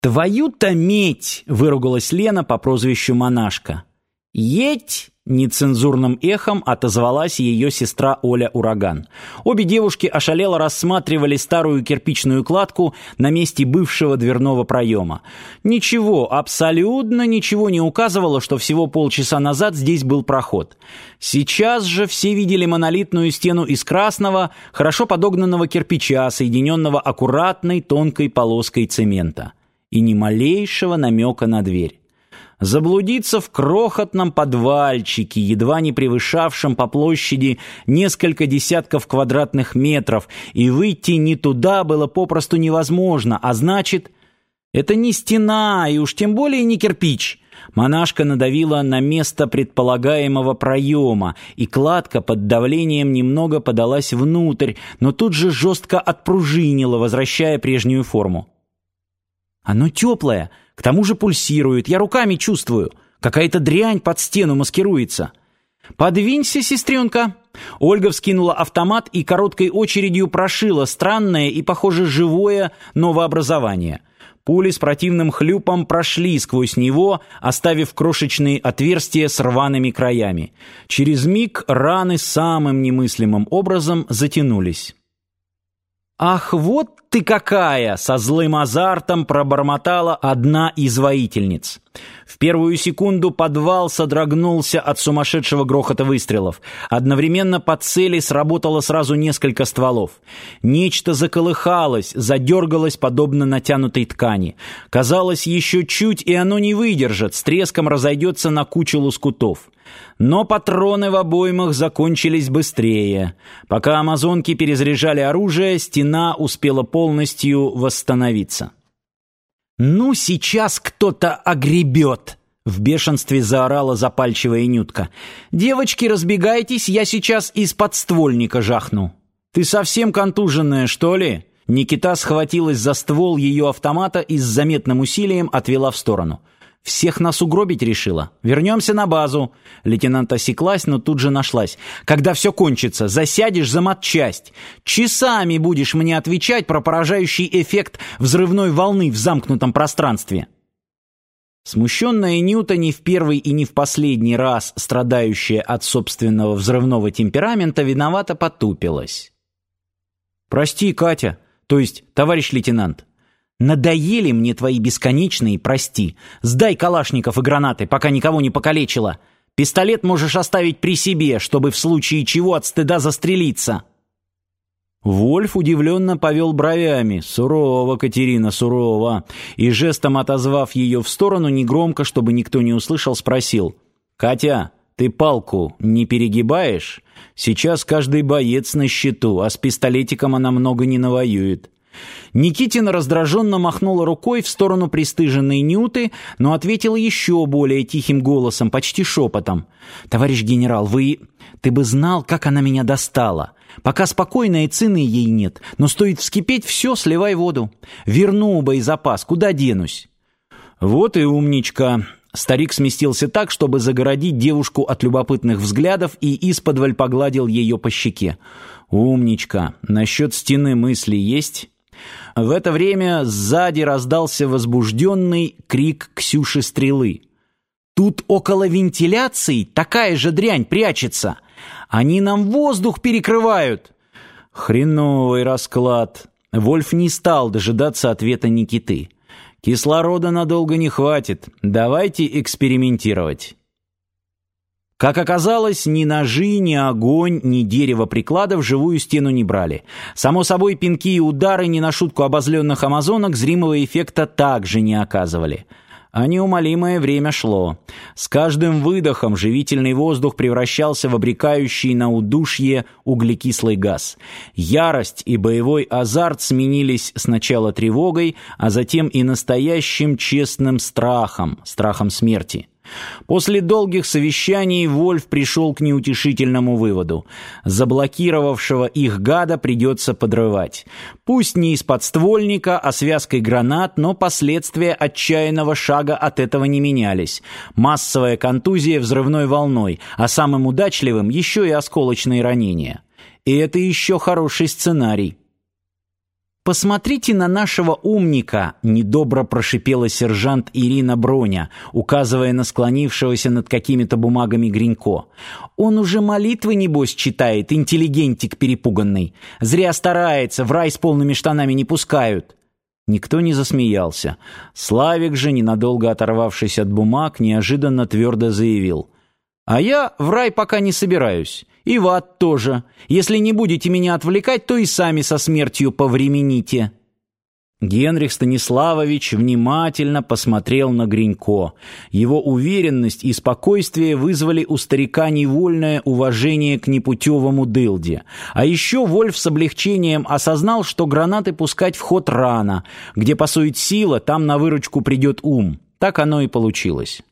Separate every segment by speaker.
Speaker 1: «Твою-то медь!» — выругалась Лена по прозвищу Монашка. «Еть!» — нецензурным эхом отозвалась ее сестра Оля Ураган. Обе девушки ошалело рассматривали старую кирпичную кладку на месте бывшего дверного проема. Ничего, абсолютно ничего не указывало, что всего полчаса назад здесь был проход. Сейчас же все видели монолитную стену из красного, хорошо подогнанного кирпича, соединенного аккуратной тонкой полоской цемента. И ни малейшего намека на дверь заблудиться в крохотном подвальчике, едва не превышавшем по площади несколько десятков квадратных метров, и выйти не туда было попросту невозможно, а значит, это не стена, и уж тем более не кирпич. Монашка надавила на место предполагаемого проема, и кладка под давлением немного подалась внутрь, но тут же жестко отпружинила, возвращая прежнюю форму. «Оно теплое!» К тому же пульсирует, я руками чувствую. Какая-то дрянь под стену маскируется. «Подвинься, сестренка!» Ольга вскинула автомат и короткой очередью прошила странное и, похоже, живое новообразование. Пули с противным хлюпом прошли сквозь него, оставив крошечные отверстия с рваными краями. Через миг раны самым немыслимым образом затянулись. «Ах, вот ты какая!» — со злым азартом пробормотала одна из воительниц. В первую секунду подвал содрогнулся от сумасшедшего грохота выстрелов. Одновременно по цели сработало сразу несколько стволов. Нечто заколыхалось, задергалось подобно натянутой ткани. Казалось, еще чуть, и оно не выдержит, с треском разойдется на кучу лоскутов. Но патроны в обоймах закончились быстрее. Пока амазонки перезаряжали оружие, стена успела полностью восстановиться. «Ну, сейчас кто-то огребет!» В бешенстве заорала запальчивая Нютка. «Девочки, разбегайтесь, я сейчас из подствольника жахну». «Ты совсем контуженная, что ли?» Никита схватилась за ствол ее автомата и с заметным усилием отвела в сторону. Всех нас угробить решила. Вернемся на базу. Лейтенант осеклась, но тут же нашлась. Когда все кончится, засядешь за матчасть. Часами будешь мне отвечать про поражающий эффект взрывной волны в замкнутом пространстве. Смущенная Нюта не в первый и не в последний раз, страдающая от собственного взрывного темперамента, виновато потупилась. «Прости, Катя, то есть товарищ лейтенант, Надоели мне твои бесконечные, прости. Сдай калашников и гранаты, пока никого не покалечила. Пистолет можешь оставить при себе, чтобы в случае чего от стыда застрелиться». Вольф удивленно повел бровями. «Сурово, Катерина, сурово!» И жестом отозвав ее в сторону, негромко, чтобы никто не услышал, спросил. «Катя, ты палку не перегибаешь? Сейчас каждый боец на счету, а с пистолетиком она много не навоюет». Никитина раздраженно махнула рукой в сторону пристыженной Нюты, но ответила еще более тихим голосом, почти шепотом. «Товарищ генерал, вы... Ты бы знал, как она меня достала. Пока спокойно цены ей нет, но стоит вскипеть, все, сливай воду. Верну боезапас, куда денусь?» «Вот и умничка!» Старик сместился так, чтобы загородить девушку от любопытных взглядов и исподволь погладил ее по щеке. «Умничка! Насчет стены мысли есть?» В это время сзади раздался возбужденный крик Ксюши Стрелы. «Тут около вентиляции такая же дрянь прячется! Они нам воздух перекрывают!» Хреновый расклад. Вольф не стал дожидаться ответа Никиты. «Кислорода надолго не хватит. Давайте экспериментировать». Как оказалось, ни ножи, ни огонь, ни дерево прикладов живую стену не брали. Само собой, пинки и удары не на шутку обозленных амазонок зримого эффекта также не оказывали. А неумолимое время шло. С каждым выдохом живительный воздух превращался в обрекающий на удушье углекислый газ. Ярость и боевой азарт сменились сначала тревогой, а затем и настоящим честным страхом, страхом смерти. После долгих совещаний Вольф пришел к неутешительному выводу. Заблокировавшего их гада придется подрывать. Пусть не из подствольника, а связкой гранат, но последствия отчаянного шага от этого не менялись. Массовая контузия взрывной волной, а самым удачливым еще и осколочные ранения. И это еще хороший сценарий. «Посмотрите на нашего умника», — недобро прошипела сержант Ирина Броня, указывая на склонившегося над какими-то бумагами Гринько. «Он уже молитвы, небось, читает, интеллигентик перепуганный. Зря старается, в рай с полными штанами не пускают». Никто не засмеялся. Славик же, ненадолго оторвавшись от бумаг, неожиданно твердо заявил. «А я в рай пока не собираюсь. И в ад тоже. Если не будете меня отвлекать, то и сами со смертью повремените». Генрих Станиславович внимательно посмотрел на Гринько. Его уверенность и спокойствие вызвали у старика невольное уважение к непутевому дылде. А еще Вольф с облегчением осознал, что гранаты пускать в ход рано. Где пасует сила, там на выручку придет ум. Так оно и получилось.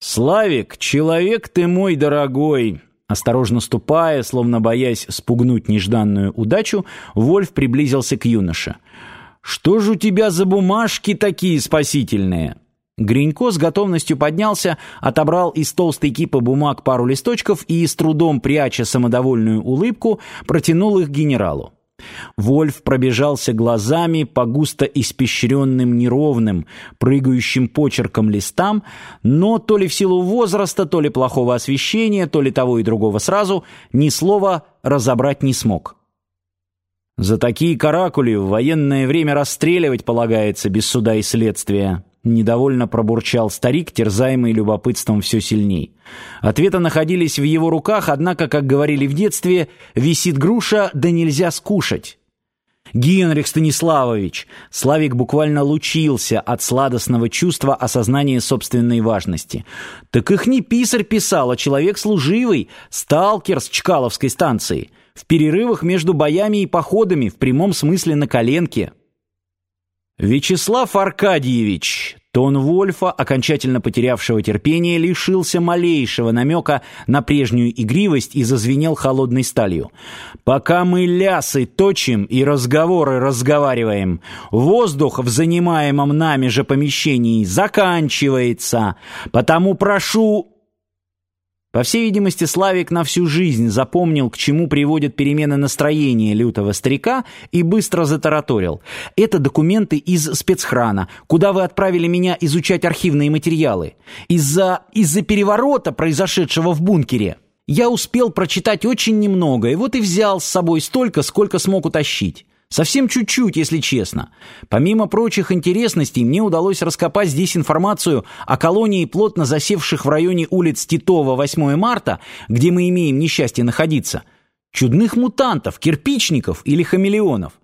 Speaker 1: «Славик, человек ты мой дорогой!» Осторожно ступая, словно боясь спугнуть нежданную удачу, Вольф приблизился к юноше. «Что же у тебя за бумажки такие спасительные?» Гринько с готовностью поднялся, отобрал из толстой кипы бумаг пару листочков и, с трудом пряча самодовольную улыбку, протянул их генералу. Вольф пробежался глазами по густо испещренным неровным, прыгающим почерком листам, но то ли в силу возраста, то ли плохого освещения, то ли того и другого сразу, ни слова разобрать не смог. За такие каракули в военное время расстреливать полагается без суда и следствия. Недовольно пробурчал старик, терзаемый любопытством все сильней. Ответы находились в его руках, однако, как говорили в детстве, висит груша, да нельзя скушать. Генрих Станиславович, Славик буквально лучился от сладостного чувства осознания собственной важности. Так их не писарь писал, а человек служивый, сталкер с Чкаловской станции, в перерывах между боями и походами, в прямом смысле на коленке. Вячеслав Аркадьевич, тон Вольфа, окончательно потерявшего терпение, лишился малейшего намека на прежнюю игривость и зазвенел холодной сталью. «Пока мы лясы точим и разговоры разговариваем, воздух в занимаемом нами же помещении заканчивается, потому прошу...» По всей видимости, Славик на всю жизнь запомнил, к чему приводят перемены настроения лютого старика, и быстро затараторил. «Это документы из спецхрана, куда вы отправили меня изучать архивные материалы. Из-за из-за переворота, произошедшего в бункере, я успел прочитать очень немного, и вот и взял с собой столько, сколько смог утащить». Совсем чуть-чуть, если честно. Помимо прочих интересностей, мне удалось раскопать здесь информацию о колонии плотно засевших в районе улиц Титова 8 марта, где мы имеем несчастье находиться, чудных мутантов, кирпичников или хамелеонов.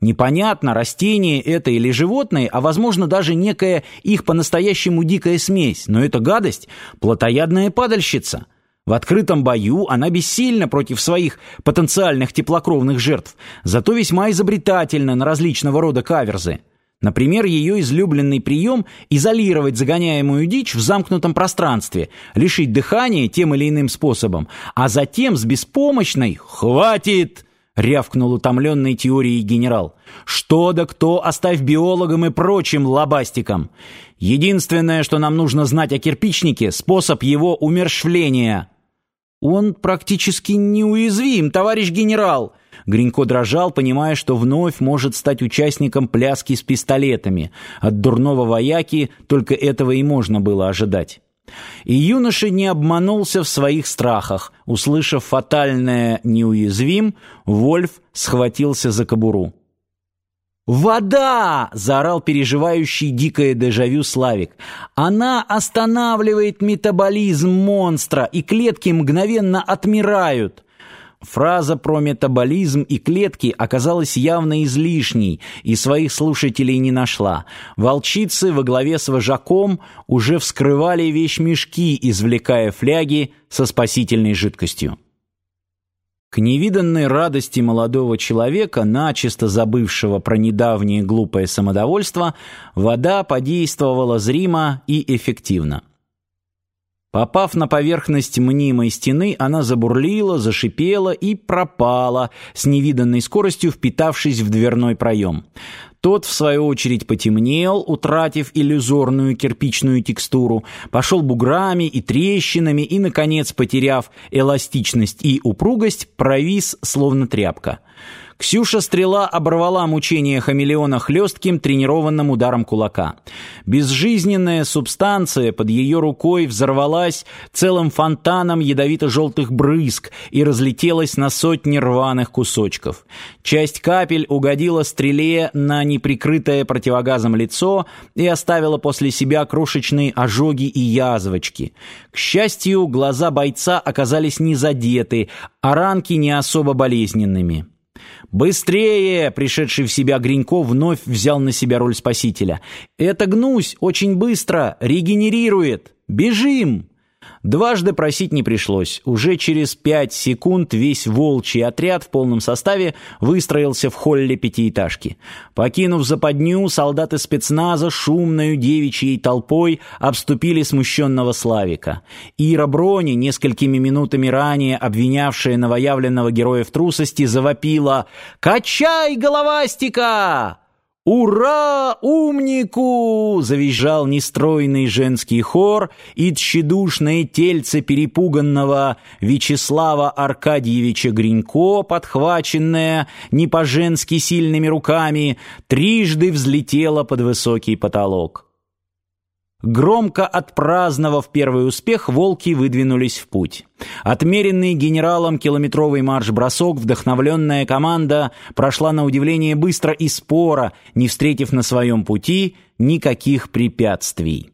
Speaker 1: Непонятно, растение это или животное, а возможно даже некая их по-настоящему дикая смесь, но эта гадость – плотоядная падальщица – в открытом бою она бессильна против своих потенциальных теплокровных жертв, зато весьма изобретательна на различного рода каверзы. Например, ее излюбленный прием – изолировать загоняемую дичь в замкнутом пространстве, лишить дыхания тем или иным способом, а затем с беспомощной «хватит!» — рявкнул утомленный теорией генерал. «Что да кто, оставь биологам и прочим лобастикам. Единственное, что нам нужно знать о кирпичнике — способ его умершвления». «Он практически неуязвим, товарищ генерал!» Гринько дрожал, понимая, что вновь может стать участником пляски с пистолетами. От дурного вояки только этого и можно было ожидать. И юноша не обманулся в своих страхах. Услышав фатальное «неуязвим», Вольф схватился за кобуру. «Вода!» — заорал переживающий дикое дежавю Славик. «Она останавливает метаболизм монстра, и клетки мгновенно отмирают!» Фраза про метаболизм и клетки оказалась явно излишней и своих слушателей не нашла. Волчицы во главе с вожаком уже вскрывали вещмешки, извлекая фляги со спасительной жидкостью. К невиданной радости молодого человека, начисто забывшего про недавнее глупое самодовольство, вода подействовала зримо и эффективно. Попав на поверхность мнимой стены, она забурлила, зашипела и пропала, с невиданной скоростью впитавшись в дверной проем. Тот, в свою очередь, потемнел, утратив иллюзорную кирпичную текстуру, пошел буграми и трещинами и, наконец, потеряв эластичность и упругость, провис, словно тряпка. Ксюша-стрела оборвала мучение хамелеона хлестким тренированным ударом кулака. Безжизненная субстанция под ее рукой взорвалась целым фонтаном ядовито-желтых брызг и разлетелась на сотни рваных кусочков. Часть капель угодила стреле на неприкрытое противогазом лицо и оставила после себя крошечные ожоги и язвочки. К счастью, глаза бойца оказались не задеты, а ранки не особо болезненными. «Быстрее!» — пришедший в себя Гринько вновь взял на себя роль спасителя. «Это гнусь очень быстро, регенерирует! Бежим!» Дважды просить не пришлось. Уже через пять секунд весь волчий отряд в полном составе выстроился в холле пятиэтажки. Покинув западню, солдаты спецназа шумною девичьей толпой обступили смущенного Славика. Ира Брони, несколькими минутами ранее обвинявшая новоявленного героя в трусости, завопила «Качай, головастика!» «Ура, умнику!» — завизжал нестройный женский хор, и тщедушное тельце перепуганного Вячеслава Аркадьевича Гринько, подхваченное не по-женски сильными руками, трижды взлетело под высокий потолок. Громко отпраздновав первый успех, волки выдвинулись в путь. Отмеренный генералом километровый марш-бросок, вдохновленная команда прошла на удивление быстро и споро, не встретив на своем пути никаких препятствий.